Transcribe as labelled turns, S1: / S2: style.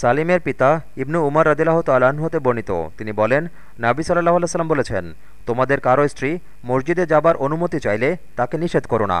S1: সালিমের পিতা ইবনু উমর রদিল্লাহ তাল্লাহ্ন হতে বর্ণিত। তিনি বলেন, নাবি সাল্লাহ সাল্লাম বলেছেন, তোমাদের কারও স্ত্রী মসজিদে যাবার অনুমতি চাইলে তাকে নিষেধ করো না।